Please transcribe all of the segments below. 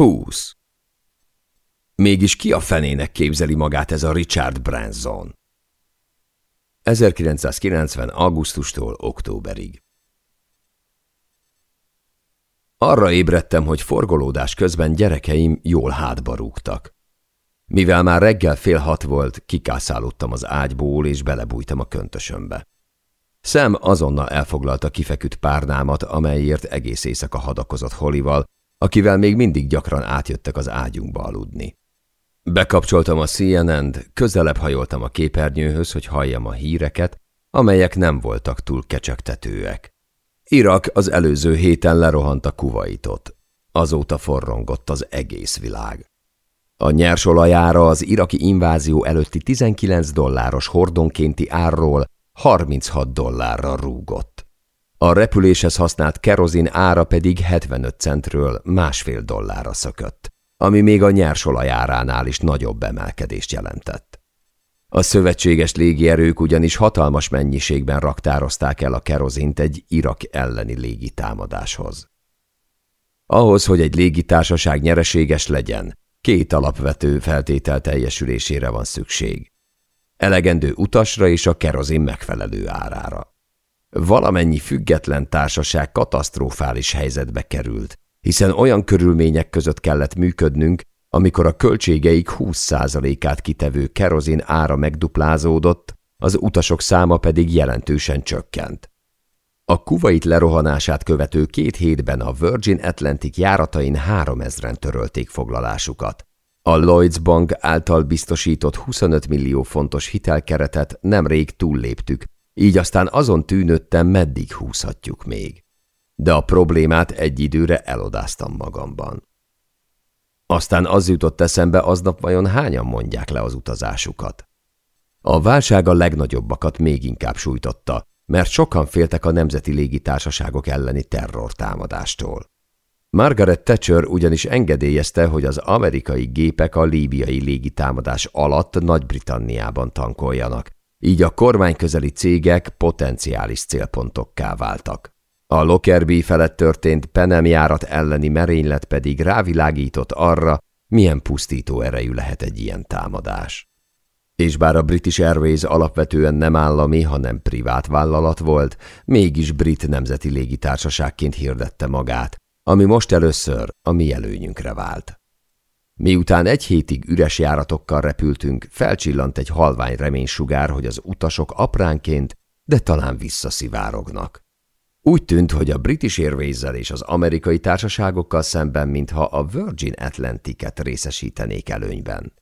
Húsz. Mégis ki a fenének képzeli magát ez a Richard Branson? 1990. augusztustól októberig. Arra ébredtem, hogy forgolódás közben gyerekeim jól hátba rúgtak. Mivel már reggel fél hat volt, kikászálódtam az ágyból, és belebújtam a köntösömbe. Szem azonnal elfoglalta kifeküdt párnámat, amelyért egész éjszaka hadakozott Holival, akivel még mindig gyakran átjöttek az ágyunkba aludni. Bekapcsoltam a CNN-t, közelebb hajoltam a képernyőhöz, hogy halljam a híreket, amelyek nem voltak túl kecsegtetőek. Irak az előző héten lerohant a kuvaitot. Azóta forrongott az egész világ. A nyersolajára az iraki invázió előtti 19 dolláros hordonkénti árról 36 dollárra rúgott. A repüléshez használt kerozin ára pedig 75 centről másfél dollárra szökött, ami még a nyersolajáránál is nagyobb emelkedést jelentett. A szövetséges légierők ugyanis hatalmas mennyiségben raktározták el a kerozint egy Irak elleni légitámadáshoz. Ahhoz, hogy egy légitársaság nyereséges legyen, két alapvető feltétel teljesülésére van szükség. Elegendő utasra és a kerozin megfelelő árára. Valamennyi független társaság katasztrofális helyzetbe került, hiszen olyan körülmények között kellett működnünk, amikor a költségeik 20%-át kitevő kerozin ára megduplázódott, az utasok száma pedig jelentősen csökkent. A kuvait lerohanását követő két hétben a Virgin Atlantic járatain 3000-en törölték foglalásukat. A Lloyds Bank által biztosított 25 millió fontos hitelkeretet nemrég túlléptük, így aztán azon tűnődtem, meddig húzhatjuk még. De a problémát egy időre elodáztam magamban. Aztán az jutott eszembe, aznap vajon hányan mondják le az utazásukat. A válság a legnagyobbakat még inkább sújtotta, mert sokan féltek a nemzeti légitársaságok elleni terrortámadástól. Margaret Thatcher ugyanis engedélyezte, hogy az amerikai gépek a líbiai légitámadás alatt Nagy-Britanniában tankoljanak, így a kormányközeli cégek potenciális célpontokká váltak. A Lockerbie felett történt Penem járat elleni merénylet pedig rávilágított arra, milyen pusztító erejű lehet egy ilyen támadás. És bár a British Airways alapvetően nem állami, hanem privát vállalat volt, mégis brit nemzeti légitársaságként hirdette magát, ami most először a mi előnyünkre vált. Miután egy hétig üres járatokkal repültünk, felcsillant egy halvány reménysugár, hogy az utasok apránként, de talán visszaszivárognak. Úgy tűnt, hogy a British airways és az amerikai társaságokkal szemben, mintha a Virgin Atlantic-et részesítenék előnyben.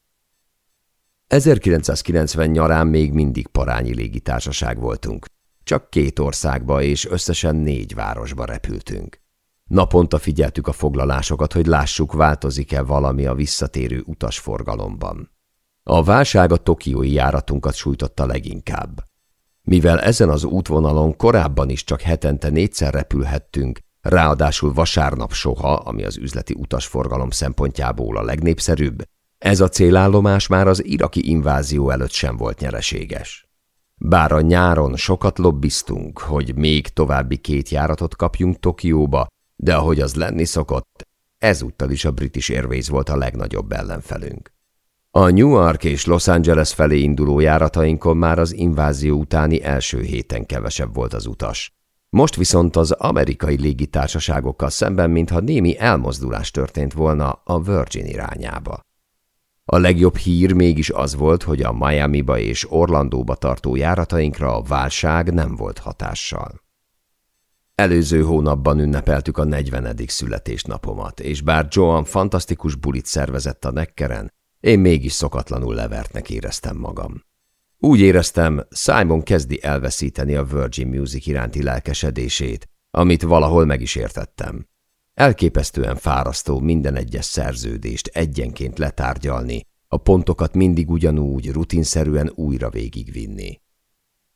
1990 nyarán még mindig parányi légitársaság voltunk. Csak két országba és összesen négy városba repültünk. Naponta figyeltük a foglalásokat, hogy lássuk, változik-e valami a visszatérő utasforgalomban. A válság a tokiói járatunkat sújtotta leginkább. Mivel ezen az útvonalon korábban is csak hetente négyszer repülhettünk, ráadásul vasárnap soha, ami az üzleti utasforgalom szempontjából a legnépszerűbb, ez a célállomás már az iraki invázió előtt sem volt nyereséges. Bár a nyáron sokat lobbiztunk, hogy még további két járatot kapjunk Tokióba, de ahogy az lenni szokott, ezúttal is a British Airways volt a legnagyobb ellenfelünk. A Newark és Los Angeles felé induló járatainkon már az invázió utáni első héten kevesebb volt az utas. Most viszont az amerikai légitársaságokkal szemben, mintha némi elmozdulás történt volna a Virgin irányába. A legjobb hír mégis az volt, hogy a Miami-ba és Orlandóba tartó járatainkra a válság nem volt hatással. Előző hónapban ünnepeltük a 40. születésnapomat, és bár Joan fantasztikus bulit szervezett a nekkeren, én mégis szokatlanul levertnek éreztem magam. Úgy éreztem, Simon kezdi elveszíteni a Virgin Music iránti lelkesedését, amit valahol meg is értettem. Elképesztően fárasztó minden egyes szerződést egyenként letárgyalni, a pontokat mindig ugyanúgy, rutinszerűen újra végigvinni.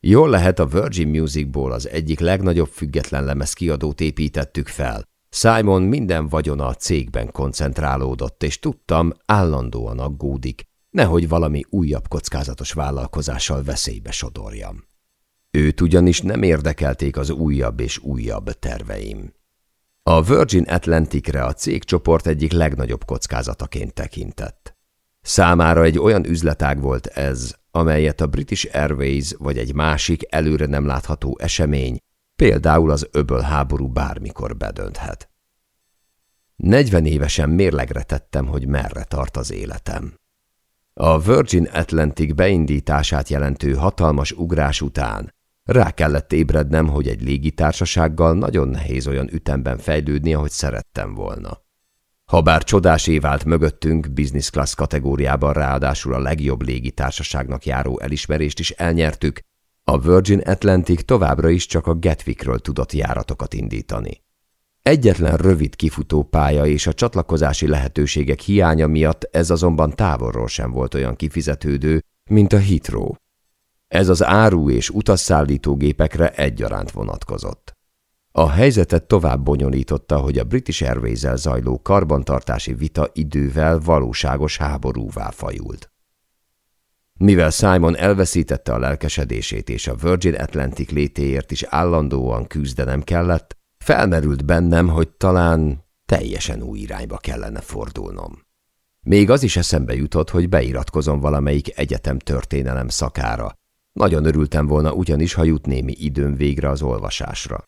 Jól lehet a Virgin Musicból az egyik legnagyobb független lemez kiadót építettük fel. Simon minden vagyona a cégben koncentrálódott, és tudtam, állandóan aggódik, nehogy valami újabb kockázatos vállalkozással veszélybe sodorjam. Őt ugyanis nem érdekelték az újabb és újabb terveim. A Virgin Atlanticre a cégcsoport egyik legnagyobb kockázataként tekintett. Számára egy olyan üzletág volt ez, amelyet a British Airways vagy egy másik előre nem látható esemény, például az öböl háború bármikor bedönthet. Negyven évesen mérlegre tettem, hogy merre tart az életem. A Virgin Atlantic beindítását jelentő hatalmas ugrás után rá kellett ébrednem, hogy egy légitársasággal nagyon nehéz olyan ütemben fejlődni, ahogy szerettem volna. Habár csodás év állt mögöttünk, business class kategóriában ráadásul a legjobb légitársaságnak járó elismerést is elnyertük, a Virgin Atlantic továbbra is csak a Gatwickről tudott járatokat indítani. Egyetlen rövid kifutó pálya és a csatlakozási lehetőségek hiánya miatt ez azonban távolról sem volt olyan kifizetődő, mint a Heathrow. Ez az áru és utasszállítógépekre egyaránt vonatkozott. A helyzetet tovább bonyolította, hogy a British airways zajló karbantartási vita idővel valóságos háborúvá fajult. Mivel Simon elveszítette a lelkesedését és a Virgin Atlantic létéért is állandóan küzdenem kellett, felmerült bennem, hogy talán teljesen új irányba kellene fordulnom. Még az is eszembe jutott, hogy beiratkozom valamelyik egyetem történelem szakára. Nagyon örültem volna ugyanis, ha jut némi időm végre az olvasásra.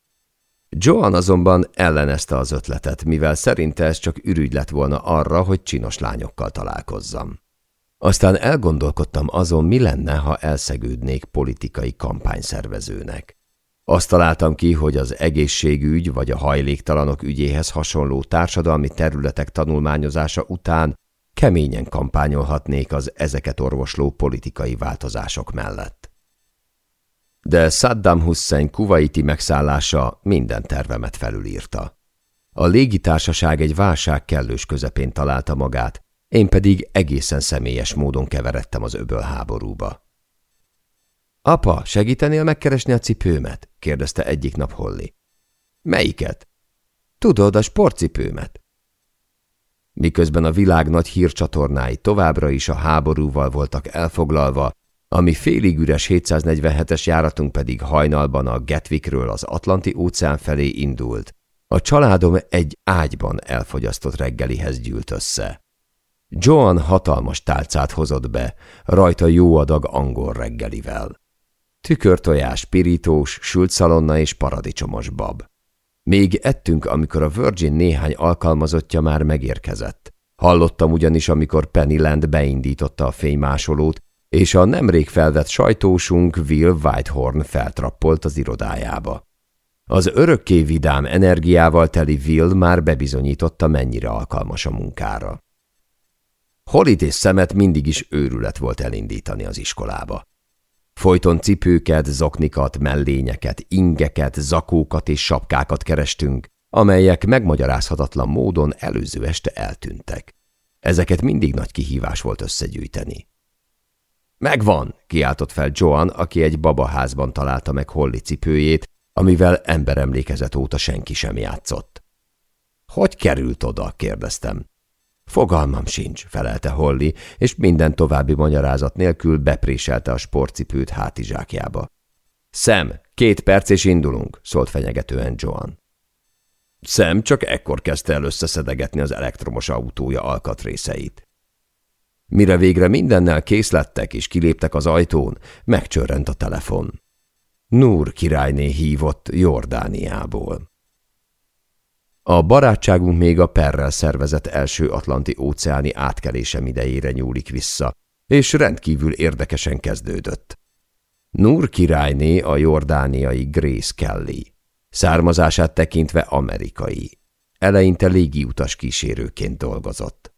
Joan azonban ellenezte az ötletet, mivel szerinte ez csak ürügy lett volna arra, hogy csinos lányokkal találkozzam. Aztán elgondolkodtam azon, mi lenne, ha elszegődnék politikai kampányszervezőnek. Azt találtam ki, hogy az egészségügy vagy a hajléktalanok ügyéhez hasonló társadalmi területek tanulmányozása után keményen kampányolhatnék az ezeket orvosló politikai változások mellett. De Saddam Hussein kuvaiti megszállása minden tervemet felülírta. A légitársaság egy válság kellős közepén találta magát, én pedig egészen személyes módon keveredtem az öböl háborúba. Apa, segítenél megkeresni a cipőmet? kérdezte egyik nap Holly. Melyiket? Tudod, a sportcipőmet. Miközben a világ nagy hírcsatornái továbbra is a háborúval voltak elfoglalva, ami félig üres 747-es járatunk pedig hajnalban a Gatwickről az Atlanti óceán felé indult, a családom egy ágyban elfogyasztott reggelihez gyűlt össze. Joan hatalmas tálcát hozott be, rajta jó adag angol reggelivel. Tükörtojás, pirítós, sült szalonna és paradicsomos bab. Még ettünk, amikor a Virgin néhány alkalmazottja már megérkezett. Hallottam ugyanis, amikor Pennyland beindította a fénymásolót, és a nemrég felvett sajtósunk Will Whitehorn feltrappolt az irodájába. Az örökké vidám energiával teli Will már bebizonyította, mennyire alkalmas a munkára. Holit és szemet mindig is őrület volt elindítani az iskolába. Folyton cipőket, zoknikat, mellényeket, ingeket, zakókat és sapkákat kerestünk, amelyek megmagyarázhatatlan módon előző este eltűntek. Ezeket mindig nagy kihívás volt összegyűjteni. Megvan, kiáltott fel Joan, aki egy babaházban találta meg Holly cipőjét, amivel emberemlékezet óta senki sem játszott. Hogy került oda? kérdeztem. Fogalmam sincs, felelte Holly, és minden további magyarázat nélkül bepréselte a sportcipőt hátizsákjába. Szem, két perc és indulunk, szólt fenyegetően Joan. Szem csak ekkor kezdte el összeszedegetni az elektromos autója alkatrészeit. Mire végre mindennel kész lettek és kiléptek az ajtón, megcsörrent a telefon. Núr királyné hívott Jordániából. A barátságunk még a perrel szervezett első atlanti óceáni átkelésem idejére nyúlik vissza, és rendkívül érdekesen kezdődött. Nur királyné a jordániai Grace Kelly. Származását tekintve amerikai. Eleinte légiutas kísérőként dolgozott.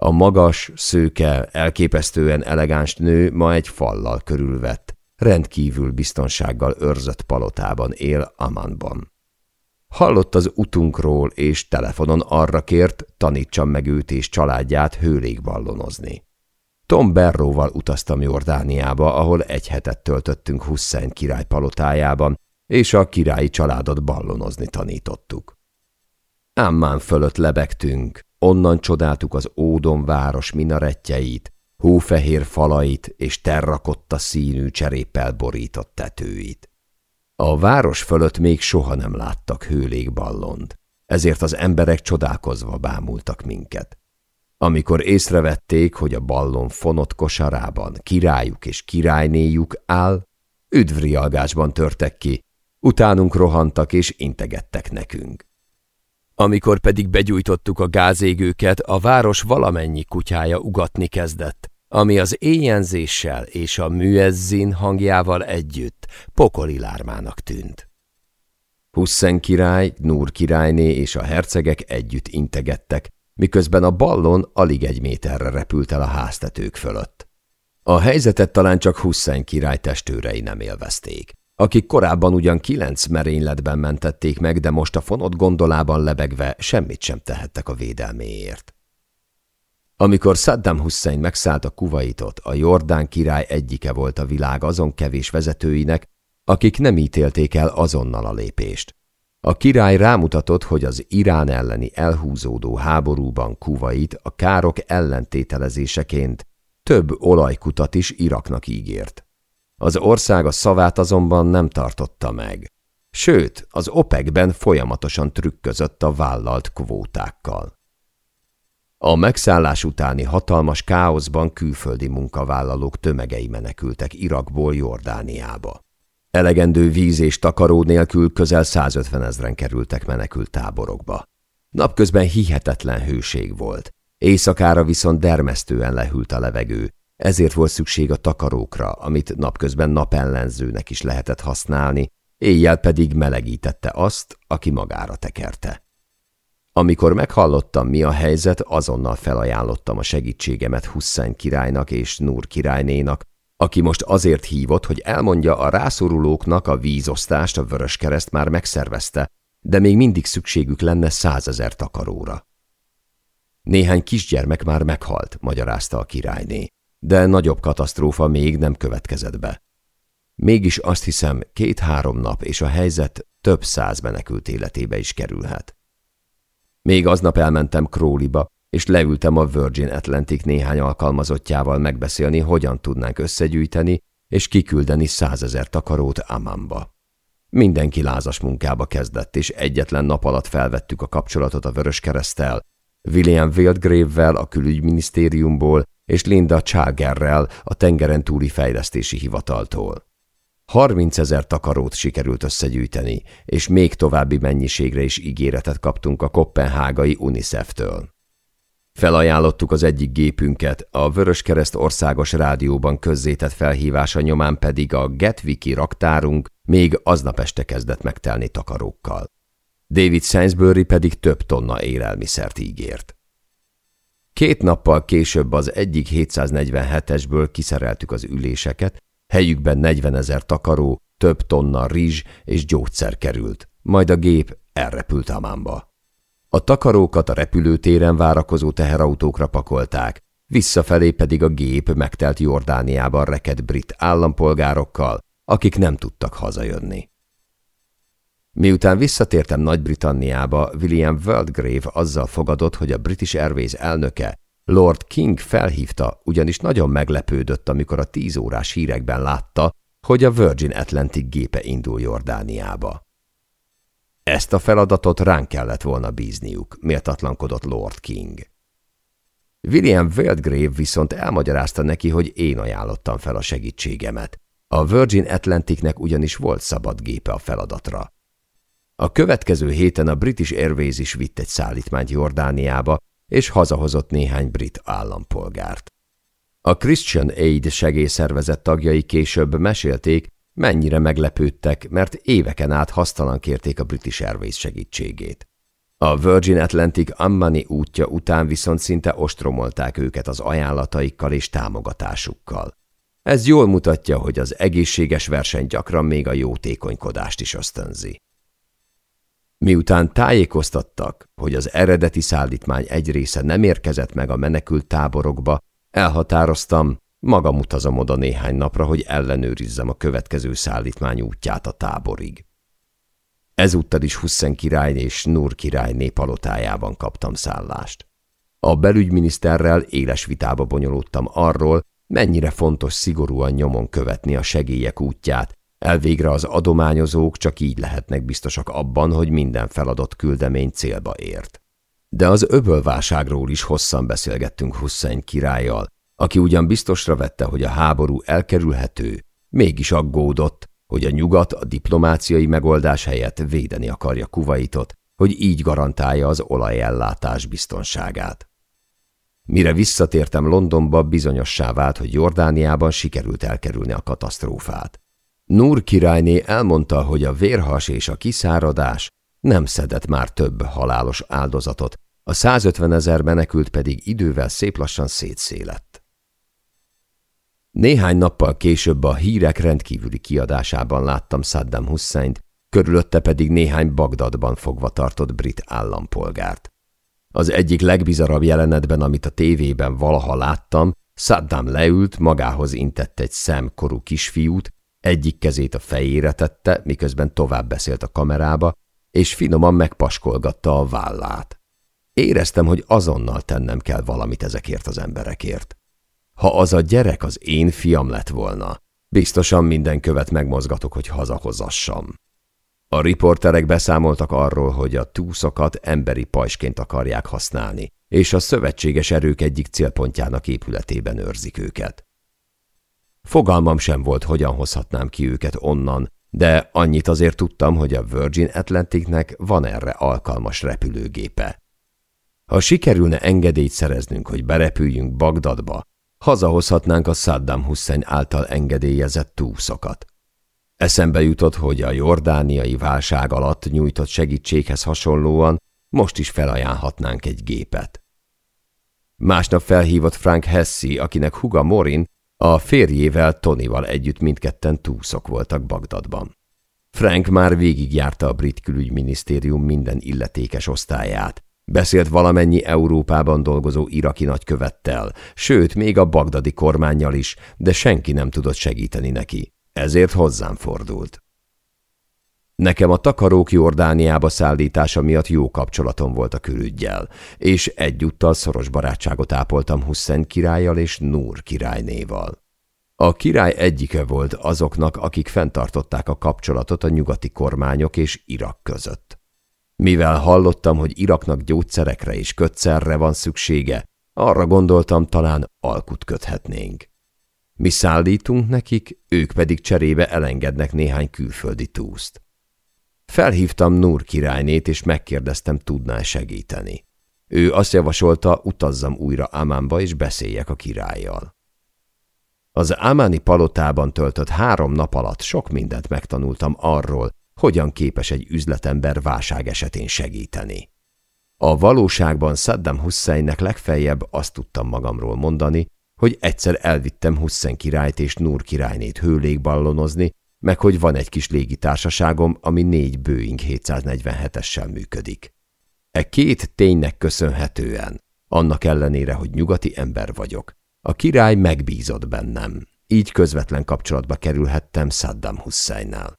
A magas, szőke, elképesztően elegáns nő ma egy fallal körülvett, rendkívül biztonsággal őrzött palotában él Amanban. Hallott az utunkról, és telefonon arra kért, tanítsam meg őt és családját hőlégballonozni. Tom Berróval utaztam Jordániába, ahol egy hetet töltöttünk Hussein király palotájában, és a királyi családot ballonozni tanítottuk. Ámmán fölött lebegtünk, onnan csodáltuk az Ódon város minarettjeit, hófehér falait és terrakotta színű cseréppel borított tetőit. A város fölött még soha nem láttak hőlégballont. ezért az emberek csodálkozva bámultak minket. Amikor észrevették, hogy a ballon fonott kosarában királyuk és királynéjuk áll, üdvrialgásban törtek ki, utánunk rohantak és integettek nekünk. Amikor pedig begyújtottuk a gázégőket, a város valamennyi kutyája ugatni kezdett, ami az éjjenzéssel és a műezzin hangjával együtt pokoli lármának tűnt. Huszen király, Núr királyné és a hercegek együtt integettek, miközben a ballon alig egy méterre repült el a háztetők fölött. A helyzetet talán csak Huszen király testőrei nem élvezték, akik korábban ugyan kilenc merényletben mentették meg, de most a fonott gondolában lebegve semmit sem tehettek a védelméért. Amikor Saddam Hussein megszállt a kuvaitot, a Jordán király egyike volt a világ azon kevés vezetőinek, akik nem ítélték el azonnal a lépést. A király rámutatott, hogy az Irán elleni elhúzódó háborúban Kuvait a károk ellentételezéseként több olajkutat is Iraknak ígért. Az ország a szavát azonban nem tartotta meg. Sőt, az OPEC-ben folyamatosan trükközött a vállalt kvótákkal. A megszállás utáni hatalmas káoszban külföldi munkavállalók tömegei menekültek Irakból Jordániába. Elegendő víz és takaró nélkül közel 150 ezren kerültek menekült táborokba. Napközben hihetetlen hőség volt, éjszakára viszont dermesztően lehűlt a levegő, ezért volt szükség a takarókra, amit napközben napellenzőnek is lehetett használni, éjjel pedig melegítette azt, aki magára tekerte. Amikor meghallottam, mi a helyzet, azonnal felajánlottam a segítségemet Hussein királynak és Nur királynénak, aki most azért hívott, hogy elmondja a rászorulóknak a vízosztást a Vöröskereszt már megszervezte, de még mindig szükségük lenne százezer takaróra. Néhány kisgyermek már meghalt, magyarázta a királyné, de nagyobb katasztrófa még nem következett be. Mégis azt hiszem, két-három nap és a helyzet több száz menekült életébe is kerülhet. Még aznap elmentem Crawleyba, és leültem a Virgin Atlantic néhány alkalmazottjával megbeszélni, hogyan tudnánk összegyűjteni és kiküldeni százezer takarót Ammanba. Mindenki lázas munkába kezdett, és egyetlen nap alatt felvettük a kapcsolatot a Vöröskeresztel, William Wildgrave-vel a külügyminisztériumból és Linda Chagerrel a tengeren túli fejlesztési hivataltól. 30 ezer takarót sikerült összegyűjteni, és még további mennyiségre is ígéretet kaptunk a kopenhágai UNICEF-től. Felajánlottuk az egyik gépünket, a Vöröskereszt országos rádióban közzétett felhívása nyomán pedig a Getviki raktárunk még aznap este kezdett megtelni takarókkal. David Sainsbury pedig több tonna élelmiszert ígért. Két nappal később az egyik 747-esből kiszereltük az üléseket, helyükben 40 ezer takaró, több tonna rizs és gyógyszer került, majd a gép elrepült Amánba. A takarókat a repülőtéren várakozó teherautókra pakolták, visszafelé pedig a gép megtelt Jordániában reked brit állampolgárokkal, akik nem tudtak hazajönni. Miután visszatértem Nagy-Britanniába, William Worldgrave azzal fogadott, hogy a British Airways elnöke, Lord King felhívta, ugyanis nagyon meglepődött, amikor a tíz órás hírekben látta, hogy a Virgin Atlantic gépe indul Jordániába. Ezt a feladatot ránk kellett volna bízniuk, méltatlankodott Lord King. William Wildgrave viszont elmagyarázta neki, hogy én ajánlottam fel a segítségemet. A Virgin Atlanticnek ugyanis volt szabad gépe a feladatra. A következő héten a British Airways is vitt egy szállítmányt Jordániába, és hazahozott néhány brit állampolgárt. A Christian Aid segélyszervezet tagjai később mesélték, mennyire meglepődtek, mert éveken át hasztalan kérték a British Airways segítségét. A Virgin Atlantic Ammani útja után viszont szinte ostromolták őket az ajánlataikkal és támogatásukkal. Ez jól mutatja, hogy az egészséges verseny gyakran még a jótékonykodást is ösztönzi. Miután tájékoztattak, hogy az eredeti szállítmány egy része nem érkezett meg a menekült táborokba, elhatároztam, Magam utazom oda néhány napra, hogy ellenőrizzem a következő szállítmány útját a táborig. Ezúttal is Hussein király és Nur király népalotájában kaptam szállást. A belügyminiszterrel éles vitába bonyolódtam arról, mennyire fontos szigorúan nyomon követni a segélyek útját, Elvégre az adományozók csak így lehetnek biztosak abban, hogy minden feladott küldemény célba ért. De az öbölválságról is hosszan beszélgettünk Hussein királlyal, aki ugyan biztosra vette, hogy a háború elkerülhető, mégis aggódott, hogy a nyugat a diplomáciai megoldás helyett védeni akarja Kuwaitot, hogy így garantálja az olajellátás biztonságát. Mire visszatértem Londonba, bizonyossá vált, hogy Jordániában sikerült elkerülni a katasztrófát. Nur királyné elmondta, hogy a vérhas és a kiszáradás nem szedett már több halálos áldozatot, a 150 ezer menekült pedig idővel szép lassan szétszélett. Néhány nappal később a hírek rendkívüli kiadásában láttam Saddam Husseint, körülötte pedig néhány Bagdadban fogva tartott brit állampolgárt. Az egyik legbizarabb jelenetben, amit a tévében valaha láttam, Saddam leült, magához intett egy szemkorú kisfiút, egyik kezét a fejére tette, miközben tovább beszélt a kamerába, és finoman megpaskolgatta a vállát. Éreztem, hogy azonnal tennem kell valamit ezekért az emberekért. Ha az a gyerek az én fiam lett volna, biztosan minden követ megmozgatok, hogy hazahozassam. A riporterek beszámoltak arról, hogy a túszokat emberi pajsként akarják használni, és a szövetséges erők egyik célpontjának épületében őrzik őket. Fogalmam sem volt, hogyan hozhatnám ki őket onnan, de annyit azért tudtam, hogy a Virgin Atlanticnek van erre alkalmas repülőgépe. Ha sikerülne engedélyt szereznünk, hogy berepüljünk Bagdadba, hazahozhatnánk a Saddam Hussein által engedélyezett túszokat. Eszembe jutott, hogy a jordániai válság alatt nyújtott segítséghez hasonlóan most is felajánlhatnánk egy gépet. Másnap felhívott Frank Hessi, akinek huga Morin a férjével Tonyval együtt mindketten túszok voltak Bagdadban. Frank már végigjárta a brit külügyminisztérium minden illetékes osztályát, beszélt valamennyi Európában dolgozó iraki nagykövettel, sőt, még a bagdadi kormányjal is, de senki nem tudott segíteni neki, ezért hozzám fordult. Nekem a takarók Jordániába szállítása miatt jó kapcsolatom volt a külügyjel, és egyúttal szoros barátságot ápoltam Hussein királlyal és Nur királynéval. A király egyike volt azoknak, akik fenntartották a kapcsolatot a nyugati kormányok és Irak között. Mivel hallottam, hogy Iraknak gyógyszerekre és kötszerre van szüksége, arra gondoltam, talán alkut köthetnénk. Mi szállítunk nekik, ők pedig cserébe elengednek néhány külföldi túszt. Felhívtam Nur királynét, és megkérdeztem, tudná segíteni. Ő azt javasolta, utazzam újra Amánba, és beszéljek a királlyal. Az Amáni palotában töltött három nap alatt sok mindent megtanultam arról, hogyan képes egy üzletember válság esetén segíteni. A valóságban Saddam Husseinnek legfeljebb azt tudtam magamról mondani, hogy egyszer elvittem Hussein királyt és Nur királynét hőlégballonozni, meg hogy van egy kis légitársaságom, ami négy Boeing 747-essel működik. E két ténynek köszönhetően, annak ellenére, hogy nyugati ember vagyok, a király megbízott bennem, így közvetlen kapcsolatba kerülhettem Saddam Husseinnel.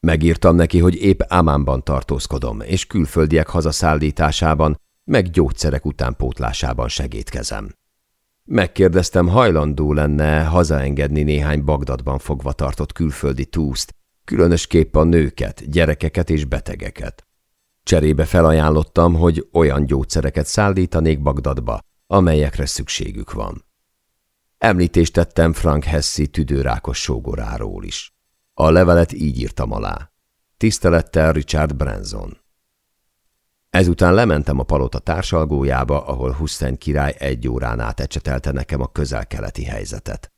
Megírtam neki, hogy épp Amánban tartózkodom, és külföldiek hazaszállításában, meg gyógyszerek utánpótlásában segítkezem. Megkérdeztem, hajlandó lenne hazaengedni néhány Bagdadban fogva tartott külföldi túszt, különösképp a nőket, gyerekeket és betegeket. Cserébe felajánlottam, hogy olyan gyógyszereket szállítanék Bagdadba, amelyekre szükségük van. Említést tettem Frank Hessi tüdőrákos sógoráról is. A levelet így írtam alá. Tisztelettel Richard Branson. Ezután lementem a palota társalgójába, ahol Hussein király egy órán át ecsetelte nekem a közel-keleti helyzetet.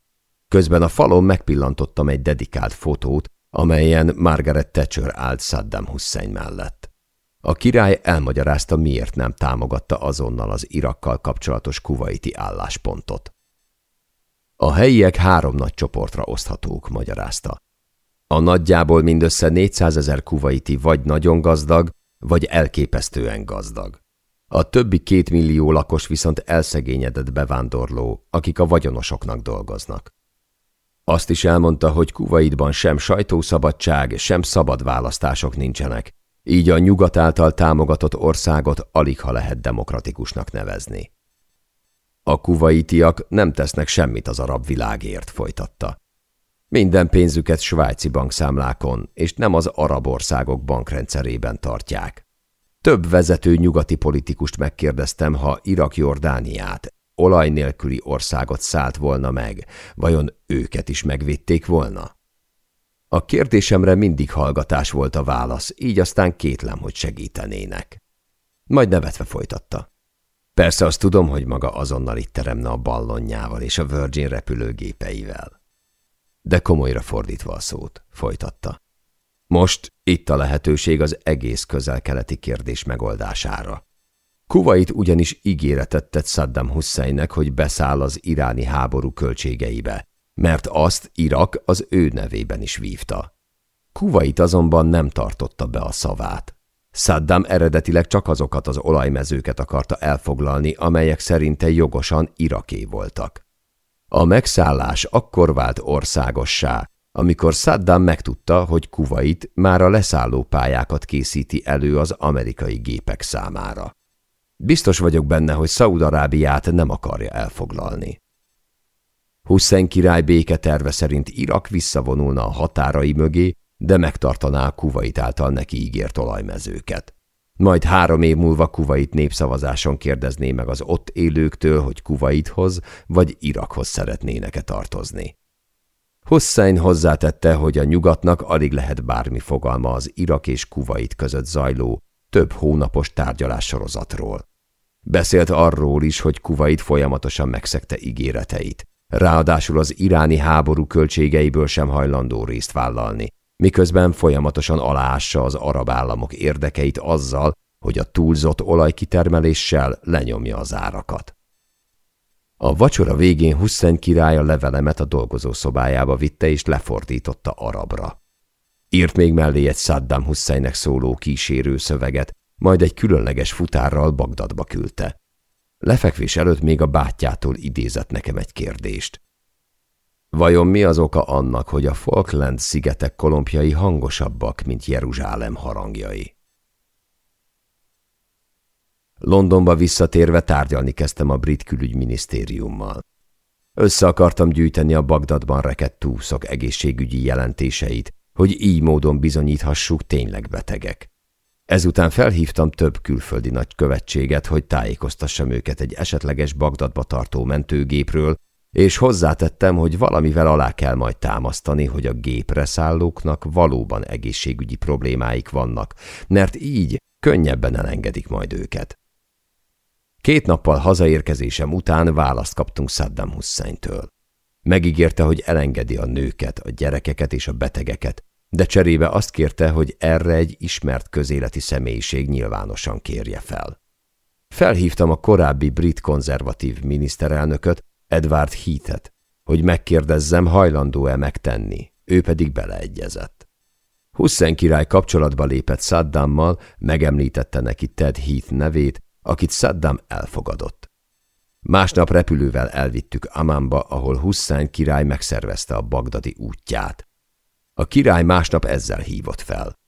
Közben a falon megpillantottam egy dedikált fotót, amelyen Margaret Thatcher állt Saddam Hussein mellett. A király elmagyarázta, miért nem támogatta azonnal az Irakkal kapcsolatos kuvaiti álláspontot. A helyiek három nagy csoportra oszthatók, magyarázta. A nagyjából mindössze 400 ezer kuvaiti vagy nagyon gazdag, vagy elképesztően gazdag. A többi két millió lakos viszont elszegényedett bevándorló, akik a vagyonosoknak dolgoznak. Azt is elmondta, hogy Kuwaitban sem sajtószabadság, sem szabad választások nincsenek, így a nyugat által támogatott országot alig ha lehet demokratikusnak nevezni. A kuvaitiak nem tesznek semmit az arab világért, folytatta. Minden pénzüket svájci bankszámlákon, és nem az arab országok bankrendszerében tartják. Több vezető nyugati politikust megkérdeztem, ha Irak-Jordániát, olaj nélküli országot szállt volna meg, vajon őket is megvédték volna? A kérdésemre mindig hallgatás volt a válasz, így aztán kétlem, hogy segítenének. Majd nevetve folytatta. Persze azt tudom, hogy maga azonnal itt teremne a ballonjával és a Virgin repülőgépeivel. De komolyra fordítva a szót, folytatta. Most itt a lehetőség az egész közel-keleti kérdés megoldására. Kuwait ugyanis ígéretet tett Saddam Husseinnek, hogy beszáll az iráni háború költségeibe, mert azt Irak az ő nevében is vívta. Kuwait azonban nem tartotta be a szavát. Saddam eredetileg csak azokat az olajmezőket akarta elfoglalni, amelyek szerinte jogosan iraké voltak. A megszállás akkor vált országossá, amikor Saddam megtudta, hogy Kuwait már a leszálló pályákat készíti elő az amerikai gépek számára. Biztos vagyok benne, hogy Szaúd-Arábiát nem akarja elfoglalni. Hussein király béketerve szerint Irak visszavonulna a határai mögé, de megtartaná a Kuwait által neki ígért olajmezőket. Majd három év múlva Kuwait népszavazáson kérdezné meg az ott élőktől, hogy Kuwaithoz vagy Irakhoz szeretnének-e tartozni. Hussein hozzátette, hogy a nyugatnak alig lehet bármi fogalma az Irak és Kuwait között zajló, több hónapos tárgyalássorozatról. Beszélt arról is, hogy Kuwait folyamatosan megszegte ígéreteit, ráadásul az iráni háború költségeiből sem hajlandó részt vállalni, miközben folyamatosan aláássa az arab államok érdekeit azzal, hogy a túlzott olajkitermeléssel lenyomja az árakat. A vacsora végén Hussein király a levelemet a dolgozószobájába vitte és lefordította arabra. Írt még mellé egy Saddam Husseinnek szóló kísérő szöveget, majd egy különleges futárral Bagdadba küldte. Lefekvés előtt még a bátyjától idézett nekem egy kérdést. Vajon mi az oka annak, hogy a Falkland szigetek kolompjai hangosabbak, mint Jeruzsálem harangjai? Londonba visszatérve tárgyalni kezdtem a brit külügyminisztériummal. Össze akartam gyűjteni a Bagdadban rekedt túszok egészségügyi jelentéseit, hogy így módon bizonyíthassuk tényleg betegek. Ezután felhívtam több külföldi nagykövetséget, hogy tájékoztassam őket egy esetleges Bagdadba tartó mentőgépről, és hozzátettem, hogy valamivel alá kell majd támasztani, hogy a gépre szállóknak valóban egészségügyi problémáik vannak, mert így könnyebben elengedik majd őket. Két nappal hazaérkezésem után választ kaptunk Saddam Husseintől. Megígérte, hogy elengedi a nőket, a gyerekeket és a betegeket, de cserébe azt kérte, hogy erre egy ismert közéleti személyiség nyilvánosan kérje fel. Felhívtam a korábbi brit konzervatív miniszterelnököt, Edward Heathet, hogy megkérdezzem, hajlandó-e megtenni, ő pedig beleegyezett. Hussein király kapcsolatba lépett Saddammal, megemlítette neki Ted Heath nevét, akit Saddam elfogadott. Másnap repülővel elvittük Ammanba, ahol Hussein király megszervezte a bagdadi útját. A király másnap ezzel hívott fel.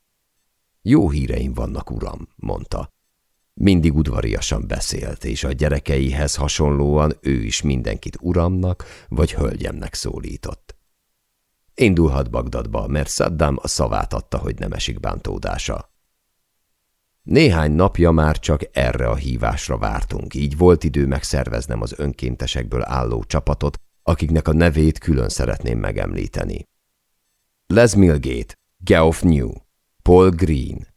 Jó híreim vannak, uram, mondta. Mindig udvariasan beszélt, és a gyerekeihez hasonlóan ő is mindenkit uramnak vagy hölgyemnek szólított. Indulhat Bagdadba, mert Saddam a szavát adta, hogy nem esik bántódása. Néhány napja már csak erre a hívásra vártunk, így volt idő megszerveznem az önkéntesekből álló csapatot, akiknek a nevét külön szeretném megemlíteni. Les Milgate, Geoff New, Paul Green,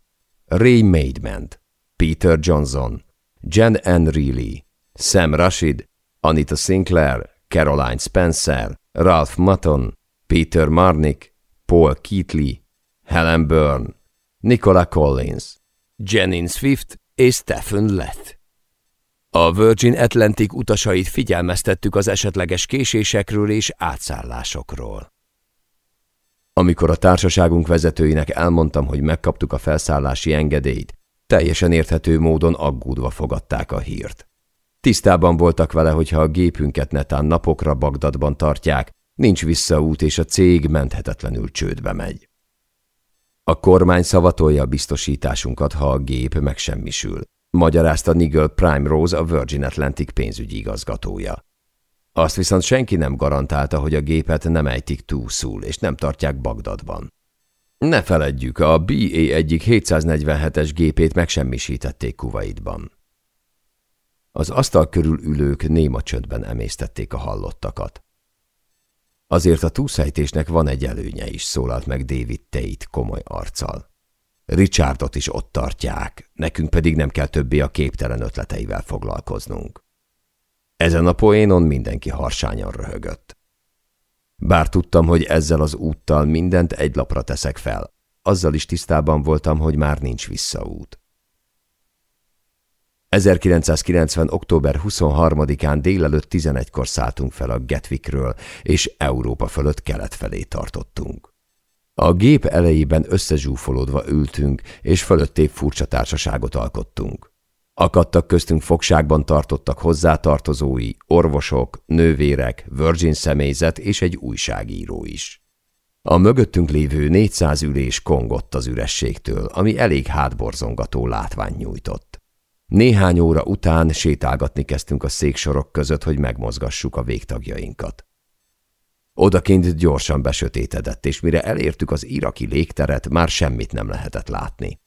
Ray Maidment, Peter Johnson, Jen Ann Reilly, Sam Rashid, Anita Sinclair, Caroline Spencer, Ralph Mutton, Peter Marnick, Paul Keatley, Helen Byrne, Nicola Collins, Jenin Swift és Stephen Leth. A Virgin Atlantic utasait figyelmeztettük az esetleges késésekről és átszállásokról. Amikor a társaságunk vezetőinek elmondtam, hogy megkaptuk a felszállási engedélyt, teljesen érthető módon aggódva fogadták a hírt. Tisztában voltak vele, hogy ha a gépünket netán napokra Bagdadban tartják, nincs visszaút és a cég menthetetlenül csődbe megy. A kormány szavatolja a biztosításunkat, ha a gép megsemmisül, magyarázta Nigel Prime Rose, a Virgin Atlantic pénzügyi igazgatója. Azt viszont senki nem garantálta, hogy a gépet nem ejtik túlszul, és nem tartják Bagdadban. Ne feledjük, a BA egyik 747-es gépét megsemmisítették Kuwaitban. Az asztal körül ülők néma csöndben emésztették a hallottakat. Azért a túlszejtésnek van egy előnye is, szólalt meg David Tate komoly arccal. Richardot is ott tartják, nekünk pedig nem kell többé a képtelen ötleteivel foglalkoznunk. Ezen a poénon mindenki harsányan röhögött. Bár tudtam, hogy ezzel az úttal mindent egy lapra teszek fel, azzal is tisztában voltam, hogy már nincs visszaút. 1990. október 23-án délelőtt 11-kor szálltunk fel a Getwickről, és Európa fölött kelet felé tartottunk. A gép elejében összezsúfolódva ültünk, és fölöttébb furcsa társaságot alkottunk. Akadtak köztünk fogságban tartottak hozzátartozói, orvosok, nővérek, Virgin személyzet és egy újságíró is. A mögöttünk lévő 400 ülés kongott az ürességtől, ami elég hátborzongató látvány nyújtott. Néhány óra után sétálgatni kezdtünk a széksorok között, hogy megmozgassuk a végtagjainkat. Odakint gyorsan besötétedett, és mire elértük az iraki légteret, már semmit nem lehetett látni.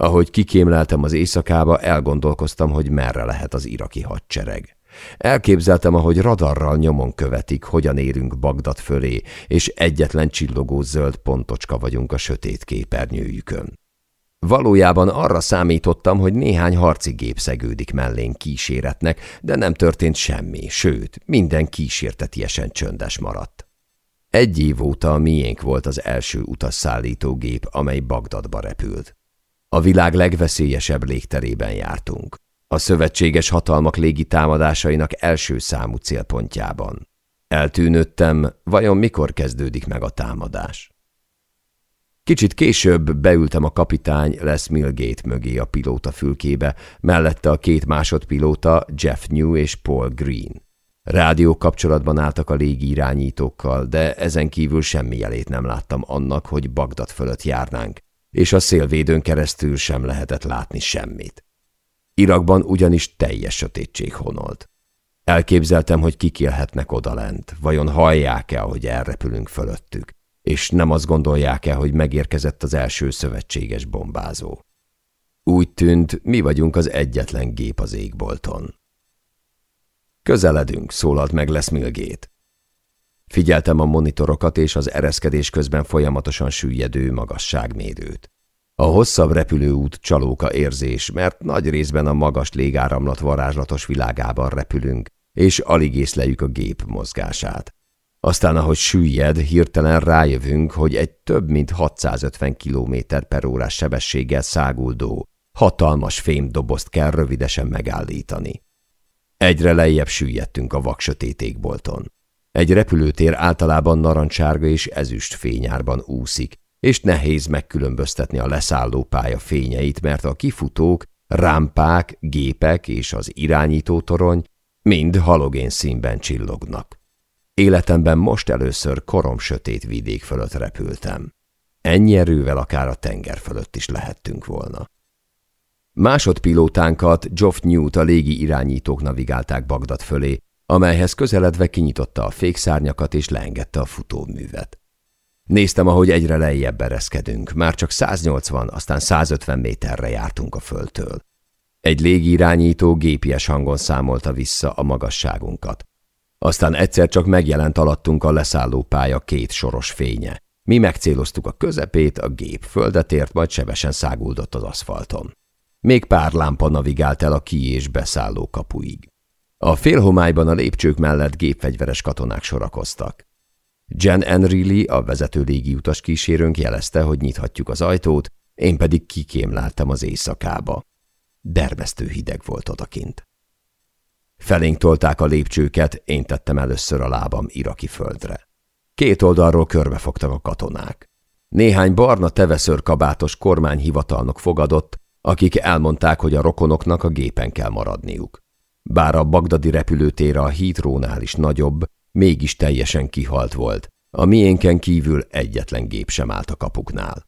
Ahogy kikémleltem az éjszakába, elgondolkoztam, hogy merre lehet az iraki hadsereg. Elképzeltem, ahogy radarral nyomon követik, hogyan érünk Bagdad fölé, és egyetlen csillogó zöld pontocska vagyunk a sötét képernyőjükön. Valójában arra számítottam, hogy néhány harci gép szegődik mellénk kíséretnek, de nem történt semmi, sőt, minden kísértetiesen csöndes maradt. Egy év óta a miénk volt az első utasszállító gép, amely Bagdadba repült. A világ legveszélyesebb légterében jártunk. A szövetséges hatalmak légi támadásainak első számú célpontjában. Eltűnődtem, vajon mikor kezdődik meg a támadás? Kicsit később beültem a kapitány Les Millgate mögé a pilóta fülkébe, mellette a két másodpilóta Jeff New és Paul Green. Rádió kapcsolatban álltak a légirányítókkal, de ezen kívül semmi jelét nem láttam annak, hogy Bagdad fölött járnánk, és a szélvédőn keresztül sem lehetett látni semmit. Irakban ugyanis teljes sötétség honolt. Elképzeltem, hogy kik élhetnek odalent, vajon hallják-e, ahogy elrepülünk fölöttük, és nem azt gondolják-e, hogy megérkezett az első szövetséges bombázó. Úgy tűnt, mi vagyunk az egyetlen gép az égbolton. Közeledünk, szólalt meg Les Milgét. Figyeltem a monitorokat és az ereszkedés közben folyamatosan süllyedő magasságmérőt. A hosszabb repülőút csalóka érzés, mert nagy részben a magas légáramlat varázslatos világában repülünk, és alig észleljük a gép mozgását. Aztán, ahogy süllyed, hirtelen rájövünk, hogy egy több mint 650 km per órás sebességgel száguldó, hatalmas fémdobozt kell rövidesen megállítani. Egyre lejjebb süllyedtünk a vaksötét égbolton. Egy repülőtér általában narancsárga és ezüst fényárban úszik, és nehéz megkülönböztetni a leszálló pálya fényeit, mert a kifutók, rámpák, gépek és az irányítótorony mind halogén színben csillognak. Életemben most először korom sötét vidék fölött repültem. Ennyi erővel akár a tenger fölött is lehettünk volna. Másodpilótánkat Geoff Newt a légi irányítók navigálták Bagdad fölé, amelyhez közeledve kinyitotta a fékszárnyakat és leengedte a futóművet. Néztem, ahogy egyre lejjebb ereszkedünk, már csak 180, aztán 150 méterre jártunk a földtől. Egy légirányító gépies hangon számolta vissza a magasságunkat. Aztán egyszer csak megjelent alattunk a leszállópálya két soros fénye. Mi megcéloztuk a közepét, a gép földet ért, majd sebesen száguldott az aszfalton. Még pár lámpa navigált el a ki- és beszálló kapuig. A félhomályban a lépcsők mellett gépfegyveres katonák sorakoztak. Jen Enrili, a vezető légiutas kísérőnk jelezte, hogy nyithatjuk az ajtót, én pedig kikémláltam az éjszakába. Dermesztő hideg volt odakint. Felénk tolták a lépcsőket, én tettem először a lábam iraki földre. Két oldalról körbefogtak a katonák. Néhány barna teveször kabátos kormányhivatalnok fogadott, akik elmondták, hogy a rokonoknak a gépen kell maradniuk. Bár a bagdadi repülőtér a Heathrow-nál is nagyobb, mégis teljesen kihalt volt. A miénken kívül egyetlen gép sem állt a kapuknál.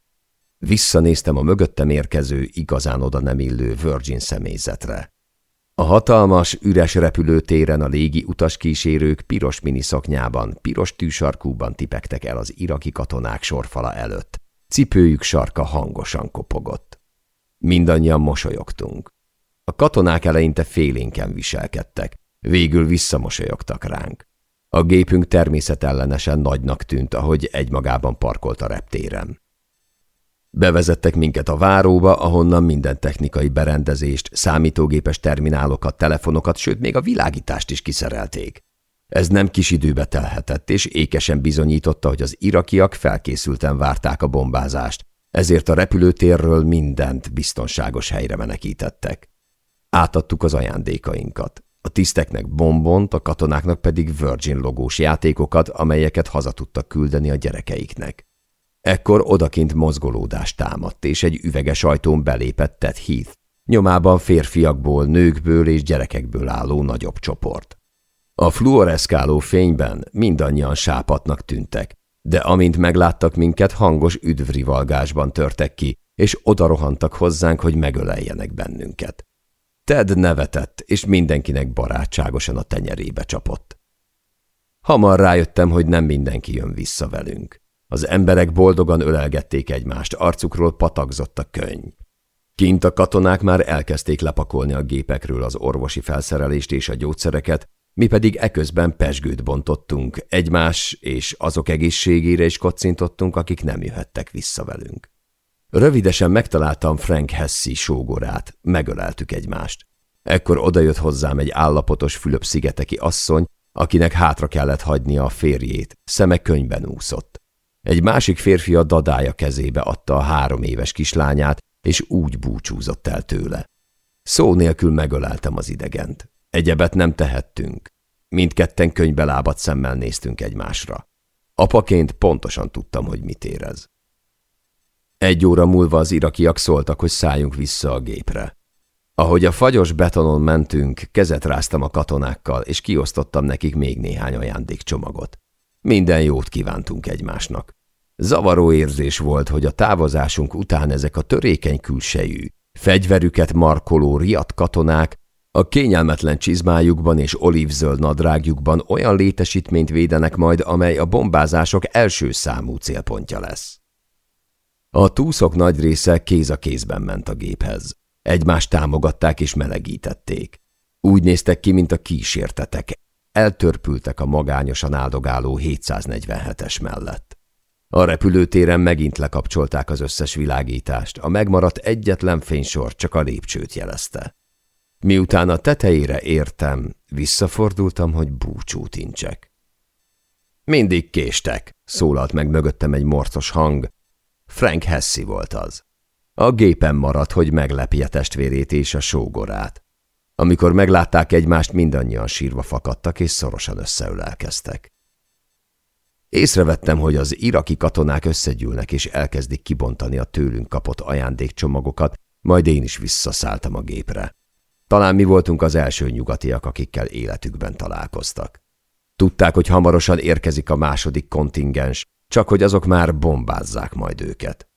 Visszanéztem a mögöttem érkező, igazán oda nem illő Virgin személyzetre. A hatalmas, üres repülőtéren a légi utaskísérők piros miniszoknyában, piros tűsarkúban tipektek el az iraki katonák sorfala előtt. Cipőjük sarka hangosan kopogott. Mindannyian mosolyogtunk. A katonák eleinte félénken viselkedtek, végül visszamosolyogtak ránk. A gépünk természetellenesen nagynak tűnt, ahogy egymagában parkolt a reptéren. Bevezettek minket a váróba, ahonnan minden technikai berendezést, számítógépes terminálokat, telefonokat, sőt még a világítást is kiszerelték. Ez nem kis időbe telhetett, és ékesen bizonyította, hogy az irakiak felkészülten várták a bombázást, ezért a repülőtérről mindent biztonságos helyre menekítettek. Átadtuk az ajándékainkat. A tiszteknek bombont, a katonáknak pedig Virgin logós játékokat, amelyeket haza tudtak küldeni a gyerekeiknek. Ekkor odakint mozgolódást támadt, és egy üveges ajtón belépett Ted Heath, nyomában férfiakból, nőkből és gyerekekből álló nagyobb csoport. A fluoreszkáló fényben mindannyian sápatnak tűntek, de amint megláttak minket, hangos üdvrivalgásban törtek ki, és odarohantak hozzánk, hogy megöleljenek bennünket. Ted nevetett, és mindenkinek barátságosan a tenyerébe csapott. Hamar rájöttem, hogy nem mindenki jön vissza velünk. Az emberek boldogan ölelgették egymást, arcukról patakzott a könyv. Kint a katonák már elkezdték lepakolni a gépekről az orvosi felszerelést és a gyógyszereket, mi pedig eközben pesgőt bontottunk, egymás és azok egészségére is kocintottunk, akik nem jöhettek vissza velünk. Rövidesen megtaláltam Frank Hessi sógorát, megöleltük egymást. Ekkor odajött hozzám egy állapotos Fülöp-szigeteki asszony, akinek hátra kellett hagynia a férjét, szeme könyben úszott. Egy másik férfi a dadája kezébe adta a három éves kislányát, és úgy búcsúzott el tőle. Szó nélkül megöleltem az idegent. Egyebet nem tehettünk. Mindketten könybelábat szemmel néztünk egymásra. Apaként pontosan tudtam, hogy mit érez. Egy óra múlva az irakiak szóltak, hogy szálljunk vissza a gépre. Ahogy a fagyos betonon mentünk, kezet ráztam a katonákkal, és kiosztottam nekik még néhány ajándékcsomagot. Minden jót kívántunk egymásnak. Zavaró érzés volt, hogy a távozásunk után ezek a törékeny külsejű, fegyverüket markoló riadt katonák a kényelmetlen csizmájukban és olívzöld nadrágjukban olyan létesítményt védenek majd, amely a bombázások első számú célpontja lesz. A túszok nagy része kéz a kézben ment a géphez. Egymást támogatták és melegítették. Úgy néztek ki, mint a kísértetek. Eltörpültek a magányosan áldogáló 747-es mellett. A repülőtéren megint lekapcsolták az összes világítást, a megmaradt egyetlen fénysor csak a lépcsőt jelezte. Miután a tetejére értem, visszafordultam, hogy búcsút incsek. Mindig késtek, szólalt meg mögöttem egy morcos hang. Frank Hessi volt az. A gépen maradt, hogy meglepje testvérét és a sógorát. Amikor meglátták egymást, mindannyian sírva fakadtak és szorosan összeölelkeztek. Észrevettem, hogy az iraki katonák összegyűlnek és elkezdik kibontani a tőlünk kapott ajándékcsomagokat, majd én is visszaszálltam a gépre. Talán mi voltunk az első nyugatiak, akikkel életükben találkoztak. Tudták, hogy hamarosan érkezik a második kontingens, csak hogy azok már bombázzák majd őket.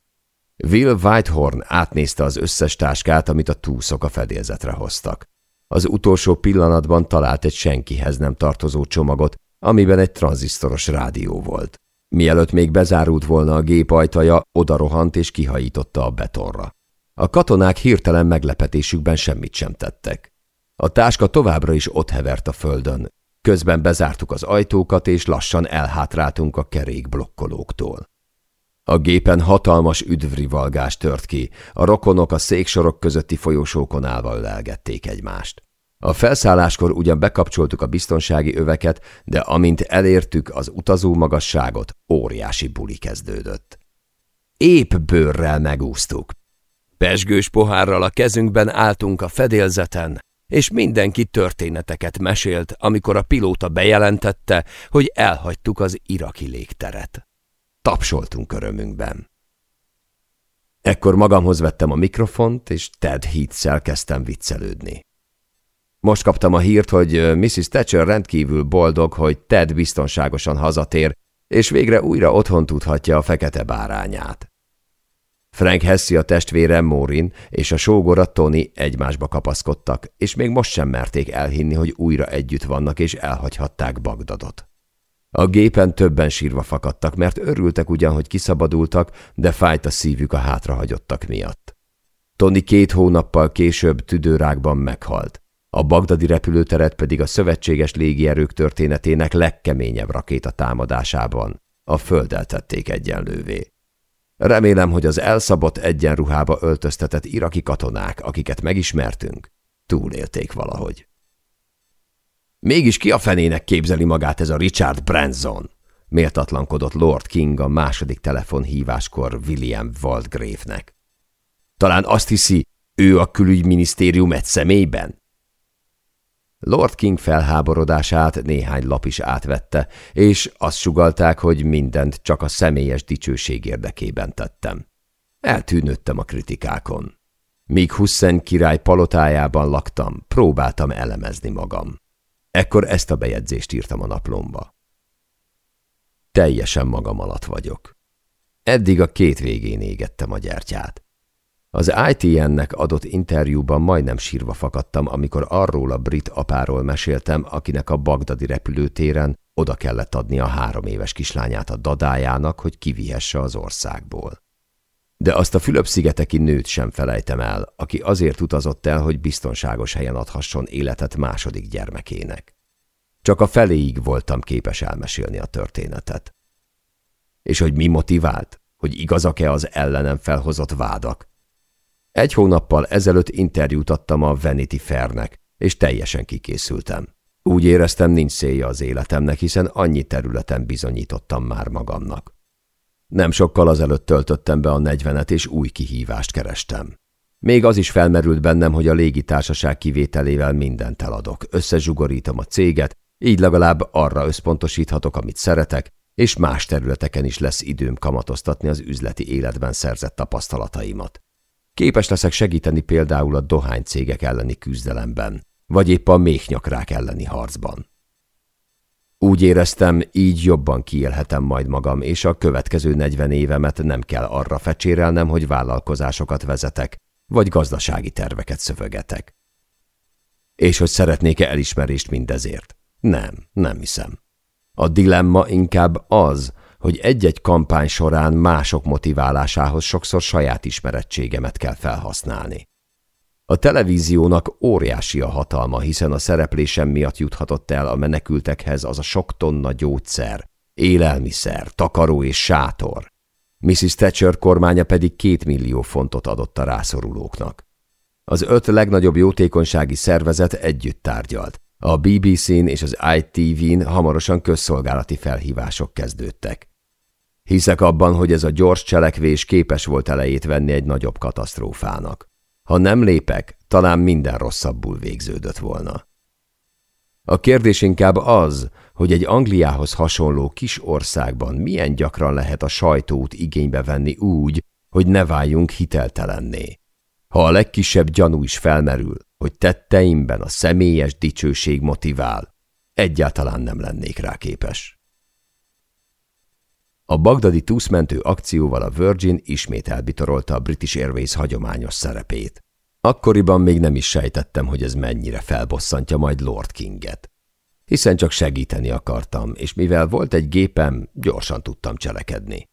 Will Whitehorn átnézte az összes táskát, amit a túszok a fedélzetre hoztak. Az utolsó pillanatban talált egy senkihez nem tartozó csomagot, amiben egy tranzisztoros rádió volt. Mielőtt még bezárult volna a gép ajtaja, odarohant és kihajította a betonra. A katonák hirtelen meglepetésükben semmit sem tettek. A táska továbbra is ott hevert a földön. Közben bezártuk az ajtókat, és lassan elhátráltunk a kerék blokkolóktól. A gépen hatalmas üdvrivalgás tört ki, a rokonok a széksorok közötti folyosókon állva ölelgették egymást. A felszálláskor ugyan bekapcsoltuk a biztonsági öveket, de amint elértük az utazó magasságot, óriási buli kezdődött. Épp bőrrel megúsztuk. Pesgős pohárral a kezünkben álltunk a fedélzeten, és mindenki történeteket mesélt, amikor a pilóta bejelentette, hogy elhagytuk az iraki légteret. Tapsoltunk örömünkben. Ekkor magamhoz vettem a mikrofont, és Ted Heath-szel kezdtem viccelődni. Most kaptam a hírt, hogy Mrs. Thatcher rendkívül boldog, hogy Ted biztonságosan hazatér, és végre újra otthon tudhatja a fekete bárányát. Frank Hessi a testvére Morin és a sógora Tony egymásba kapaszkodtak, és még most sem merték elhinni, hogy újra együtt vannak és elhagyhatták Bagdadot. A gépen többen sírva fakadtak, mert örültek ugyan, hogy kiszabadultak, de fájt a szívük a hátrahagyottak miatt. Tony két hónappal később tüdőrákban meghalt. A bagdadi repülőteret pedig a szövetséges légierők történetének legkeményebb rakéta támadásában a földdel tették egyenlővé. Remélem, hogy az elszabott egyenruhába öltöztetett iraki katonák, akiket megismertünk, túlélték valahogy. Mégis ki a fenének képzeli magát ez a Richard Branson? méltatlankodott Lord King a második telefonhíváskor William Waldgrave-nek. Talán azt hiszi, ő a külügyminisztérium egy személyben? Lord King felháborodását néhány lap is átvette, és azt sugalták, hogy mindent csak a személyes dicsőség érdekében tettem. Eltűnődtem a kritikákon. Míg Hussein király palotájában laktam, próbáltam elemezni magam. Ekkor ezt a bejegyzést írtam a naplomba. Teljesen magam alatt vagyok. Eddig a két végén égettem a gyertyát. Az ITN-nek adott interjúban majdnem sírva fakadtam, amikor arról a brit apáról meséltem, akinek a bagdadi repülőtéren oda kellett adni a három éves kislányát a dadájának, hogy kivihesse az országból. De azt a Fülöp-szigeteki nőt sem felejtem el, aki azért utazott el, hogy biztonságos helyen adhasson életet második gyermekének. Csak a feléig voltam képes elmesélni a történetet. És hogy mi motivált? Hogy igazak-e az ellenem felhozott vádak? Egy hónappal ezelőtt interjút adtam a Vanity Fairnek, és teljesen kikészültem. Úgy éreztem, nincs célja az életemnek, hiszen annyi területen bizonyítottam már magamnak. Nem sokkal azelőtt töltöttem be a negyvenet, és új kihívást kerestem. Még az is felmerült bennem, hogy a légitársaság kivételével mindent eladok, összezsugorítom a céget, így legalább arra összpontosíthatok, amit szeretek, és más területeken is lesz időm kamatoztatni az üzleti életben szerzett tapasztalataimat. Képes leszek segíteni például a dohánycégek elleni küzdelemben, vagy épp a méhnyakrák elleni harcban. Úgy éreztem, így jobban kiélhetem majd magam, és a következő negyven évemet nem kell arra fecsérelnem, hogy vállalkozásokat vezetek, vagy gazdasági terveket szövögetek. És hogy szeretnék-e elismerést mindezért? Nem, nem hiszem. A dilemma inkább az, hogy egy-egy kampány során mások motiválásához sokszor saját ismerettségemet kell felhasználni. A televíziónak óriási a hatalma, hiszen a szereplésem miatt juthatott el a menekültekhez az a sok tonna gyógyszer, élelmiszer, takaró és sátor. Mrs. Thatcher kormánya pedig két millió fontot adott a rászorulóknak. Az öt legnagyobb jótékonysági szervezet együtt tárgyalt. A BBC-n és az ITV-n hamarosan közszolgálati felhívások kezdődtek. Hiszek abban, hogy ez a gyors cselekvés képes volt elejét venni egy nagyobb katasztrófának. Ha nem lépek, talán minden rosszabbul végződött volna. A kérdés inkább az, hogy egy Angliához hasonló kis országban milyen gyakran lehet a sajtót igénybe venni úgy, hogy ne váljunk hiteltelenné. Ha a legkisebb gyanú is felmerül, hogy tetteimben a személyes dicsőség motivál, egyáltalán nem lennék rá képes. A bagdadi túszmentő akcióval a Virgin ismét elbitorolta a British Airways hagyományos szerepét. Akkoriban még nem is sejtettem, hogy ez mennyire felbosszantja majd Lord Kinget. Hiszen csak segíteni akartam, és mivel volt egy gépem, gyorsan tudtam cselekedni.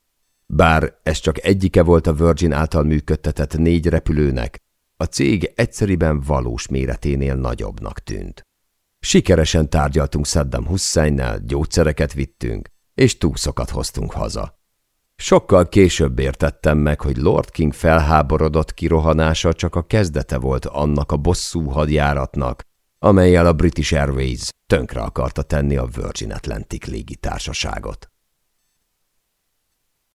Bár ez csak egyike volt a Virgin által működtetett négy repülőnek, a cég egyszeriben valós méreténél nagyobbnak tűnt. Sikeresen tárgyaltunk Saddam Husseinnel, gyógyszereket vittünk, és túszokat hoztunk haza. Sokkal később értettem meg, hogy Lord King felháborodott kirohanása csak a kezdete volt annak a bosszú hadjáratnak, amelyel a British Airways tönkre akarta tenni a Virgin Atlantic légitársaságot.